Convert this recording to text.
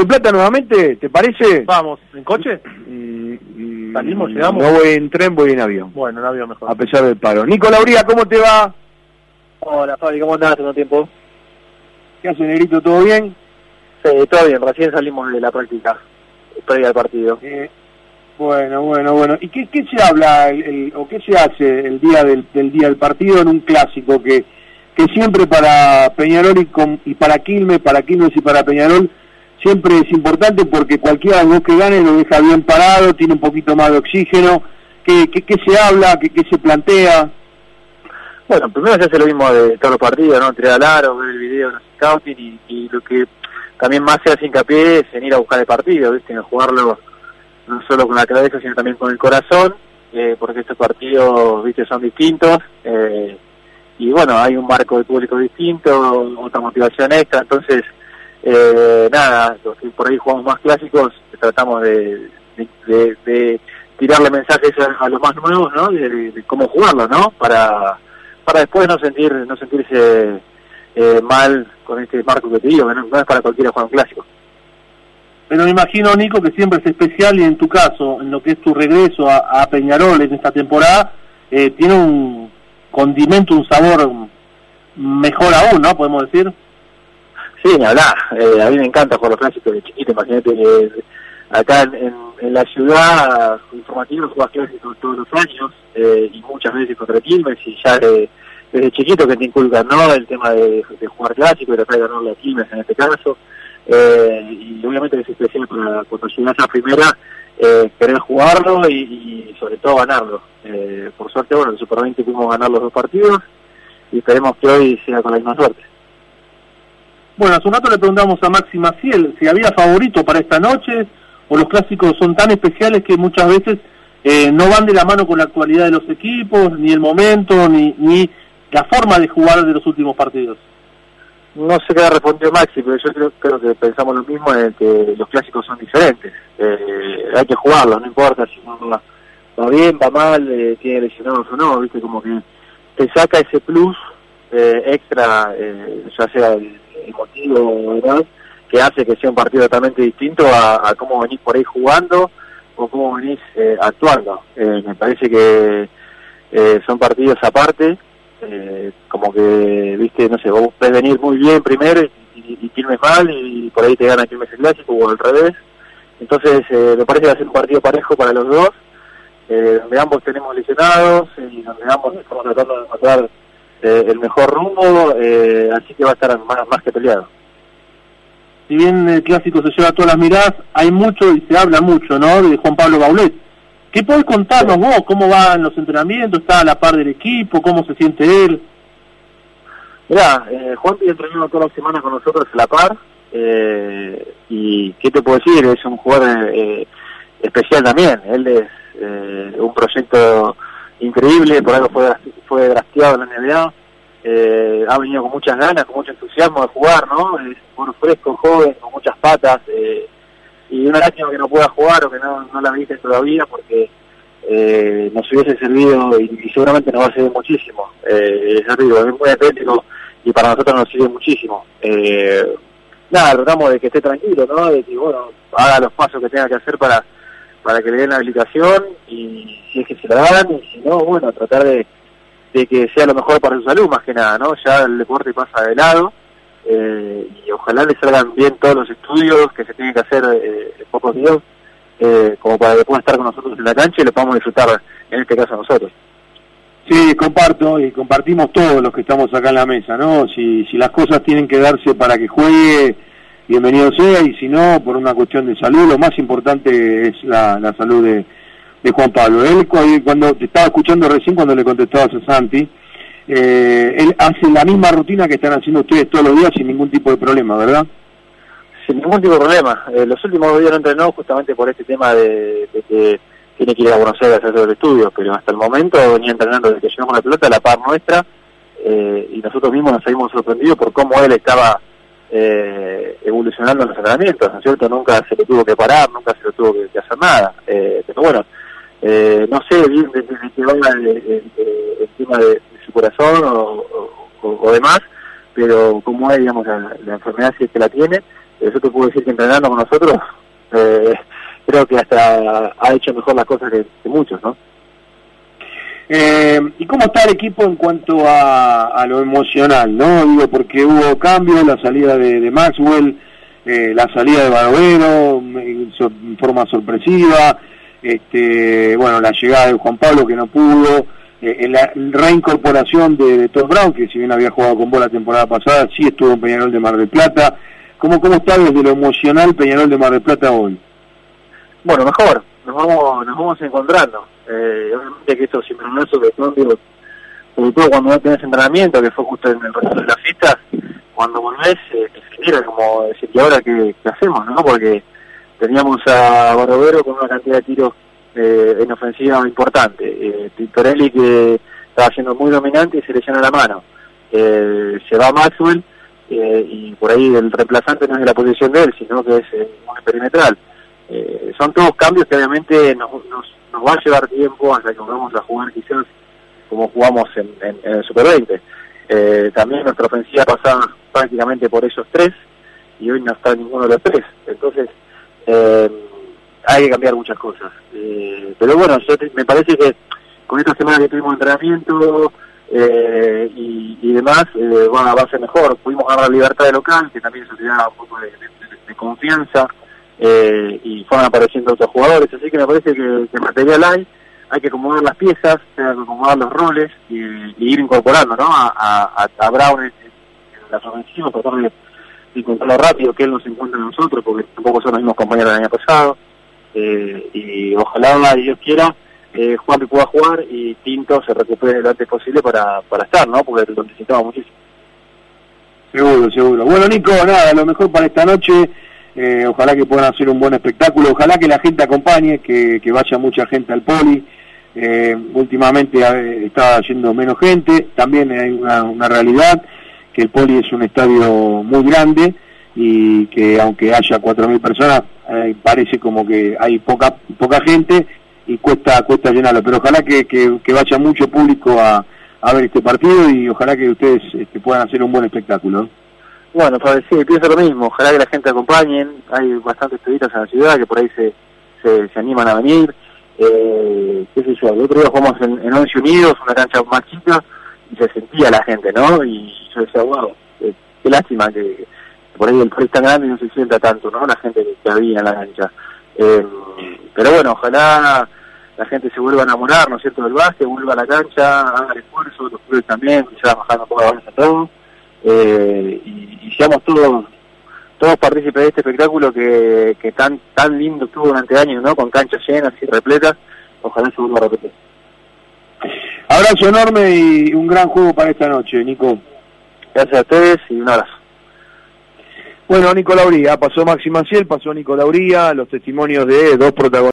de Plata nuevamente, ¿te parece? Vamos, ¿en coche? Y, y- ¿Salimos, llegamos? No voy en tren, voy en avión, Bueno, no había mejor. a pesar del paro. Nico Lauría, ¿cómo te va? Hola Fabi, ¿cómo andás? ¿Todo tiempo? ¿Qué hace, Negrito? ¿Todo bien? Sí, todo bien, recién salimos de la práctica previa al partido. Eh, bueno, bueno, bueno. ¿Y qué, qué se habla el- el- o qué se hace el día del, del día del partido en un clásico que, que siempre para Peñarol y, con- y para Quilmes, para Quilmes y para Peñarol, siempre es importante porque cualquiera de que gane lo deja bien parado, tiene un poquito más de oxígeno. ¿Qué, qué, qué se habla? ¿Qué, qué se plantea? Bueno, primero se hace lo mismo de todos los partidos, ¿no? Tirar al aro, ver el video, los scouting y, y lo que también más se hace hincapié es en ir a buscar el partido, ¿viste? En jugarlo no solo con la cabeza, sino también con el corazón, eh, porque estos partidos, ¿viste? Son distintos. eh, y bueno, hay un marco de público distinto, otra motivación extra, entonces, eh, nada, por ahí jugamos más clásicos, tratamos de, de, tirarle mensajes a, los más nuevos, ¿no? De, cómo jugarlo, ¿no? Para, para después no sentir no sentirse eh, mal con este marco que te digo, que no, es para cualquiera jugar un clásico. Pero me imagino, Nico, que siempre es especial y en tu caso, en lo que es tu regreso a, a Peñarol en esta temporada, eh, tiene un condimento, un sabor mejor aún, ¿no? Podemos decir. Sí, ni. Eh, a mí me encanta jugar los clásicos de chiquito. Imagínate que acá en, la ciudad informativa jugás clásicos todos los años eh, y muchas veces contra Quilmes y ya de- desde chiquito que te inculcan ¿no? el tema de, jugar clásico y tratar de ganarle a Quilmes en este caso. Eh, y obviamente es especial para cuando llegas a primera eh, querer jugarlo y, sobre todo ganarlo. Eh, por suerte, bueno, en Super 20 pudimos ganar los dos partidos y esperemos que hoy sea con la misma suerte. Bueno, hace un rato le preguntamos a Maxi Maciel si había favorito para esta noche o los clásicos son tan especiales que muchas veces eh, no van de la mano con la actualidad de los equipos, ni el momento, ni, ni la forma de jugar de los últimos partidos. No sé qué respondió Maxi, pero yo creo, que pensamos lo mismo en que los clásicos son diferentes. Eh, hay que jugarlos, no importa si uno va, va bien, va mal, eh, tiene lesionados o no, viste, como que te saca ese plus eh, extra, eh, ya sea el, el motivo o demás, que hace que sea un partido totalmente distinto a, a cómo venís por ahí jugando o cómo venís eh, actuando. Eh, me parece que eh, son partidos aparte eh, como que, viste, no sé, vos puedes venir muy bien primero y, y, mal y por ahí te gana Quilmes el clásico o al revés. Entonces, me parece que va a ser un partido parejo para los dos, donde ambos tenemos lesionados y donde ambos estamos tratando de encontrar eh, el mejor rumbo, eh, así que va a estar más, que peleado. Si bien el clásico se lleva todas las miradas, hay mucho y se habla mucho, ¿no? De Juan Pablo Baulet. ¿Qué podés contarnos vos? ¿Cómo van los entrenamientos? ¿Está a la par del equipo? ¿Cómo se siente él? Mirá, eh, Juan viene entrenando toda la semana con nosotros a la par, y ¿qué te puedo decir? Es un jugador especial también, él es un proyecto increíble, por algo fue, en la NBA, eh, ha venido con muchas ganas, con mucho entusiasmo de jugar, ¿no? Es un jugador fresco, joven, con muchas patas, eh, y una lástima que no pueda jugar o que no, la viste todavía porque eh, nos hubiese servido y, seguramente nos va a servir muchísimo. Eh, ya es muy atlético y para nosotros nos sirve muchísimo. Eh, nada, tratamos de que esté tranquilo, ¿no? De que, bueno, haga los pasos que tenga que hacer para para que le den la habilitación y si es que se la dan y si no, bueno, tratar de, de que sea lo mejor para su salud más que nada, ¿no? Ya el deporte pasa de lado eh, y ojalá le salgan bien todos los estudios que se tienen que hacer eh, en pocos días eh, como para que puedan estar con nosotros en la cancha y lo podamos disfrutar en este caso nosotros. Sí, comparto y compartimos todos los que estamos acá en la mesa, ¿no? Si, si las cosas tienen que darse para que juegue, bienvenido sea, y si no, por una cuestión de salud, lo más importante es la, la salud de, de Juan Pablo. Él, cu- cuando te estaba escuchando recién, cuando le contestabas a Santi, eh, él hace la misma rutina que están haciendo ustedes todos los días sin ningún tipo de problema, ¿verdad? Sin ningún tipo de problema. Eh, los últimos días no entrenó justamente por este tema de, que tiene que ir a Buenos Aires a hacer los estudios, pero hasta el momento venía entrenando desde que llegamos la pelota a la par nuestra eh, y nosotros mismos nos habíamos sorprendido por cómo él estaba eh, evolucionando en los entrenamientos, ¿no es cierto? Nunca se le tuvo que parar, nunca se le tuvo que, que hacer nada. Eh, pero bueno, eh, no sé bien de, qué va el, tema de, su corazón o, o- o demás, pero como es, digamos, la, enfermedad si es que la tiene, eso te puedo decir que entrenando con nosotros, eh, creo que hasta ha hecho mejor las cosas que, muchos, ¿no? Eh, ¿Y cómo está el equipo en cuanto a, lo emocional, no? Digo, porque hubo cambios, la salida de, Maxwell, eh, la salida de Barovero, en forma sorpresiva, este, bueno, la llegada de Juan Pablo que no pudo, eh, la reincorporación de, de Tom Brown, que si bien había jugado con vos la temporada pasada, sí estuvo en Peñarol de Mar del Plata. ¿Cómo, cómo está desde lo emocional Peñarol de Mar del Plata hoy? Bueno, mejor, nos vamos, nos vamos encontrando. Eh, obviamente que esto siempre no es sobre cambios, sobre todo cuando no tenés entrenamiento, que fue justo en el resto de las fiestas, cuando volvés, eh, te como decir, ¿y ahora qué, qué hacemos? no Porque teníamos a Barovero con una cantidad de tiros eh, en ofensiva importante. Eh, Tintorelli que estaba siendo muy dominante y se le llena la mano. Eh, se va Maxwell eh, y por ahí el reemplazante no es de la posición de él, sino que es un perimetral. son todos cambios que obviamente nos, nos, nos, va a llevar tiempo hasta que vamos a jugar quizás como jugamos en, en, el Super 20. también nuestra ofensiva pasaba prácticamente por esos tres y hoy no está ninguno de los tres. Entonces, eh, hay que cambiar muchas cosas. Eh, pero bueno, yo me parece que con esta semana que tuvimos entrenamiento eh, y, demás, eh, va a ser mejor. Pudimos ganar la libertad de local, que también eso te da un poco de, confianza, eh, y fueron apareciendo otros jugadores, así que me parece que, que material hay, hay que acomodar las piezas, hay acomodar los roles y, ir incorporando ¿no? a, a, Brown en, las ofensivas, tratar de, de encontrarlo rápido, que él nos encuentre a nosotros, porque tampoco son los mismos compañeros del año pasado eh, y ojalá, Dios quiera, eh, Juan pueda jugar y Tinto se recupere lo antes posible para, para estar, ¿no? Porque lo necesitamos muchísimo. Seguro, seguro. Bueno, Nico, nada, lo mejor para esta noche. Eh, ojalá que puedan hacer un buen espectáculo. Ojalá que la gente acompañe, que, que vaya mucha gente al poli. Eh, últimamente está yendo menos gente. También hay una, una realidad que el poli es un estadio muy grande y que aunque haya 4.000 personas, eh, parece como que hay poca poca gente y cuesta cuesta llenarlo. Pero ojalá que, que, vaya mucho público a, a, ver este partido y ojalá que ustedes este, puedan hacer un buen espectáculo. Bueno, para sí, pienso lo mismo. Ojalá que la gente acompañen. Hay bastantes turistas en la ciudad que por ahí se, se, animan a venir. Eh, qué sé yo, el otro día jugamos en, en Once Unidos, una cancha más chica, y se sentía la gente, ¿no? Y yo decía, wow, qué, qué lástima que por ahí el país tan grande no se sienta tanto, ¿no? La gente que, había en la cancha. Eh, pero bueno, ojalá la gente se vuelva a enamorar, ¿no es cierto?, del básquet, vuelva a la cancha, haga el esfuerzo, los clubes también, ya bajando un poco la a todos, eh, y, y, seamos todos todos partícipes de este espectáculo que, que tan tan lindo estuvo durante años, ¿no?, con canchas llenas y repletas, ojalá se vuelva a repetir. Abrazo enorme y un gran juego para esta noche, Nico. Gracias a ustedes y un abrazo. Bueno, Nicolauría, pasó Maxi Maciel, pasó Nicolauría, los testimonios de dos protagonistas.